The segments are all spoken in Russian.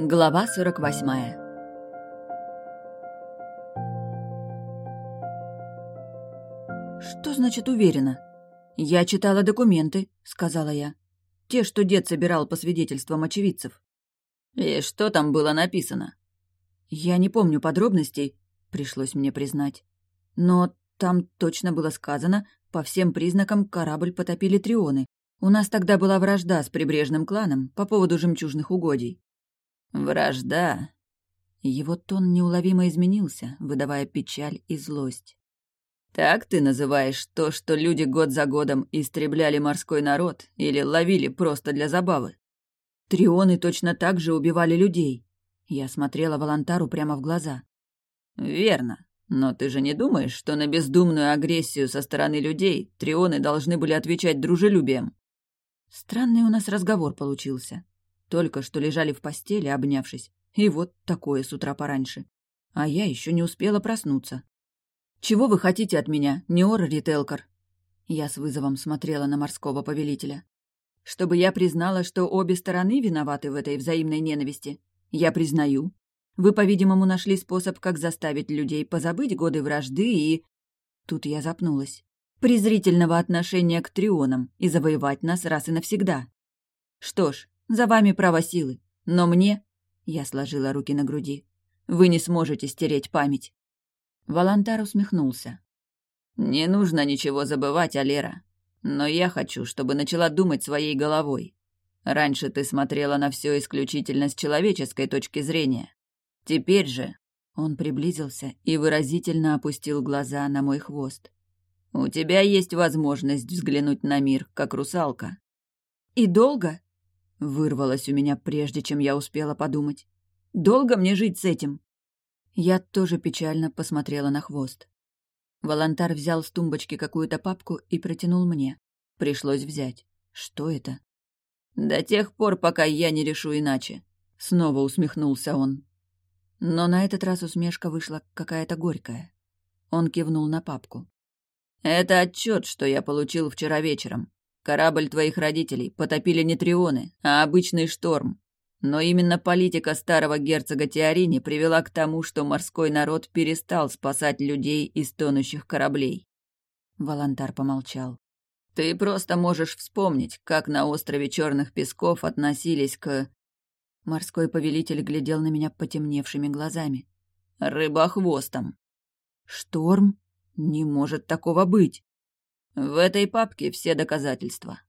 Глава 48 «Что значит уверена?» «Я читала документы», — сказала я. «Те, что дед собирал по свидетельствам очевидцев». «И что там было написано?» «Я не помню подробностей», — пришлось мне признать. «Но там точно было сказано, по всем признакам корабль потопили трионы. У нас тогда была вражда с прибрежным кланом по поводу жемчужных угодий. «Вражда?» Его тон неуловимо изменился, выдавая печаль и злость. «Так ты называешь то, что люди год за годом истребляли морской народ или ловили просто для забавы?» «Трионы точно так же убивали людей». Я смотрела Волонтару прямо в глаза. «Верно. Но ты же не думаешь, что на бездумную агрессию со стороны людей трионы должны были отвечать дружелюбием?» Странный у нас разговор получился. Только что лежали в постели, обнявшись. И вот такое с утра пораньше. А я еще не успела проснуться. «Чего вы хотите от меня, Неор Рителкар?» Я с вызовом смотрела на морского повелителя. «Чтобы я признала, что обе стороны виноваты в этой взаимной ненависти? Я признаю. Вы, по-видимому, нашли способ, как заставить людей позабыть годы вражды и...» Тут я запнулась. «Презрительного отношения к трионам и завоевать нас раз и навсегда. Что ж, за вами право силы. Но мне...» Я сложила руки на груди. «Вы не сможете стереть память». Волонтар усмехнулся. «Не нужно ничего забывать, Алера. Но я хочу, чтобы начала думать своей головой. Раньше ты смотрела на все исключительно с человеческой точки зрения. Теперь же...» Он приблизился и выразительно опустил глаза на мой хвост. «У тебя есть возможность взглянуть на мир, как русалка». «И долго?» Вырвалось у меня, прежде чем я успела подумать. Долго мне жить с этим? Я тоже печально посмотрела на хвост. Волонтар взял с тумбочки какую-то папку и протянул мне. Пришлось взять. Что это? До тех пор, пока я не решу иначе. Снова усмехнулся он. Но на этот раз усмешка вышла какая-то горькая. Он кивнул на папку. Это отчет, что я получил вчера вечером. Корабль твоих родителей потопили не трионы, а обычный шторм. Но именно политика старого герцога Теорини привела к тому, что морской народ перестал спасать людей из тонущих кораблей. Волонтар помолчал. Ты просто можешь вспомнить, как на острове Черных Песков относились к... Морской повелитель глядел на меня потемневшими глазами. Рыбохвостом. Шторм? Не может такого быть. В этой папке все доказательства.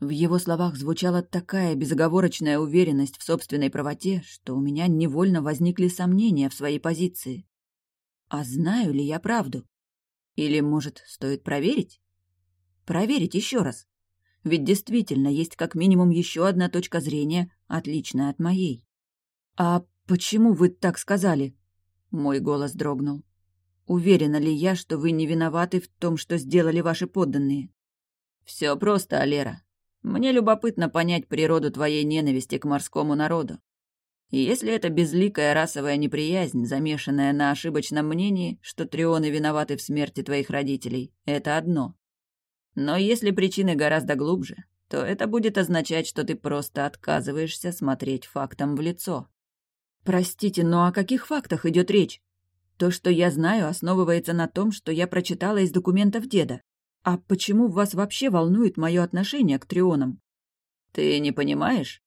В его словах звучала такая безоговорочная уверенность в собственной правоте, что у меня невольно возникли сомнения в своей позиции. А знаю ли я правду? Или, может, стоит проверить? Проверить еще раз. Ведь действительно есть как минимум еще одна точка зрения, отличная от моей. «А почему вы так сказали?» Мой голос дрогнул. Уверена ли я, что вы не виноваты в том, что сделали ваши подданные? Все просто, Алера. Мне любопытно понять природу твоей ненависти к морскому народу. И если это безликая расовая неприязнь, замешанная на ошибочном мнении, что трионы виноваты в смерти твоих родителей, это одно. Но если причины гораздо глубже, то это будет означать, что ты просто отказываешься смотреть фактам в лицо. Простите, но о каких фактах идет речь? То, что я знаю, основывается на том, что я прочитала из документов деда. А почему вас вообще волнует мое отношение к трионам? Ты не понимаешь?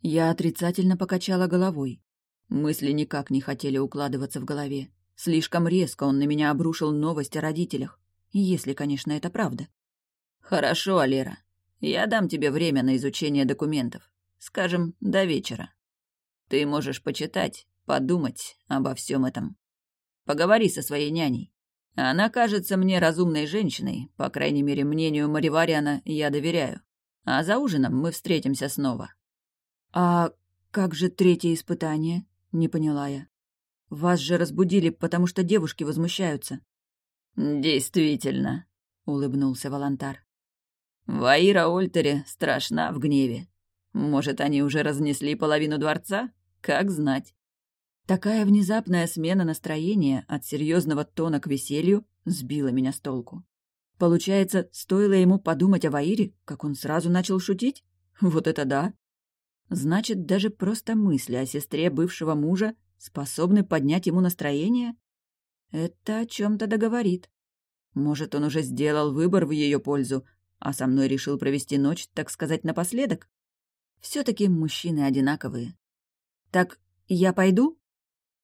Я отрицательно покачала головой. Мысли никак не хотели укладываться в голове. Слишком резко он на меня обрушил новость о родителях. Если, конечно, это правда. Хорошо, Алера. Я дам тебе время на изучение документов. Скажем, до вечера. Ты можешь почитать, подумать обо всем этом. Поговори со своей няней. Она кажется мне разумной женщиной, по крайней мере, мнению Маривариана я доверяю. А за ужином мы встретимся снова». «А как же третье испытание?» — не поняла я. «Вас же разбудили, потому что девушки возмущаются». «Действительно», — улыбнулся Волонтар. «Ваира Ольтере страшна в гневе. Может, они уже разнесли половину дворца? Как знать. Такая внезапная смена настроения от серьезного тона к веселью сбила меня с толку. Получается, стоило ему подумать о Ваире, как он сразу начал шутить? Вот это да! Значит, даже просто мысли о сестре бывшего мужа способны поднять ему настроение? Это о чем-то договорит. Может, он уже сделал выбор в ее пользу, а со мной решил провести ночь, так сказать, напоследок? все таки мужчины одинаковые. Так я пойду?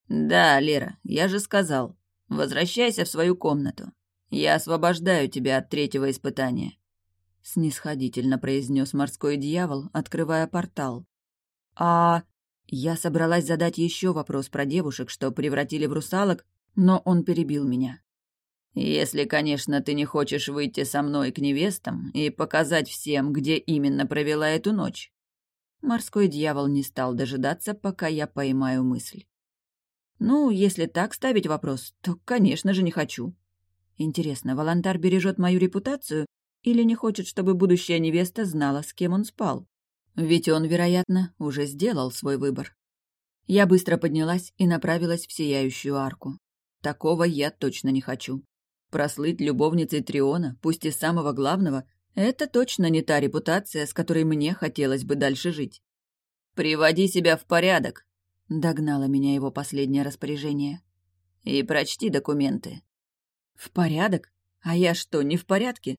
Да, Лера, я же сказал. Возвращайся в свою комнату. Я освобождаю тебя от третьего испытания. Снисходительно произнес морской дьявол, открывая портал. А я собралась задать еще вопрос про девушек, что превратили в русалок, но он перебил меня. Если, конечно, ты не хочешь выйти со мной к невестам и показать всем, где именно провела эту ночь. Морской дьявол не стал дожидаться, пока я поймаю мысль. Ну, если так ставить вопрос, то, конечно же, не хочу. Интересно, Волонтар бережет мою репутацию или не хочет, чтобы будущая невеста знала, с кем он спал? Ведь он, вероятно, уже сделал свой выбор. Я быстро поднялась и направилась в сияющую арку. Такого я точно не хочу. Прослыть любовницей Триона, пусть и самого главного, это точно не та репутация, с которой мне хотелось бы дальше жить. «Приводи себя в порядок», — догнало меня его последнее распоряжение. «И прочти документы». «В порядок? А я что, не в порядке?»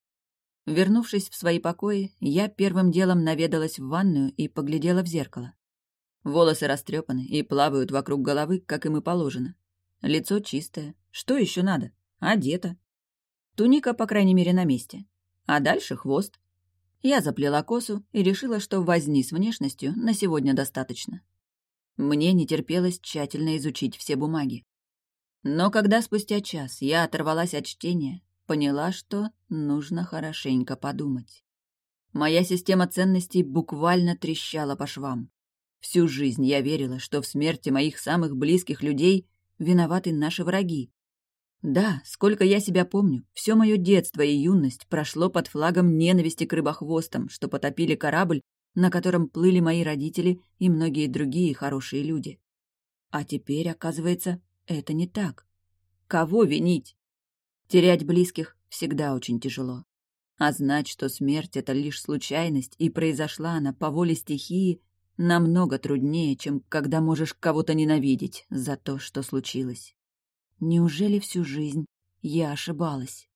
Вернувшись в свои покои, я первым делом наведалась в ванную и поглядела в зеркало. Волосы растрепаны и плавают вокруг головы, как им и положено. Лицо чистое. Что еще надо? Одето. Туника, по крайней мере, на месте. А дальше хвост. Я заплела косу и решила, что возни с внешностью на сегодня достаточно. Мне не терпелось тщательно изучить все бумаги. Но когда спустя час я оторвалась от чтения, поняла, что нужно хорошенько подумать. Моя система ценностей буквально трещала по швам. Всю жизнь я верила, что в смерти моих самых близких людей виноваты наши враги, да, сколько я себя помню, все мое детство и юность прошло под флагом ненависти к рыбохвостам, что потопили корабль, на котором плыли мои родители и многие другие хорошие люди. А теперь, оказывается, это не так. Кого винить? Терять близких всегда очень тяжело. А знать, что смерть — это лишь случайность, и произошла она по воле стихии, намного труднее, чем когда можешь кого-то ненавидеть за то, что случилось. Неужели всю жизнь я ошибалась?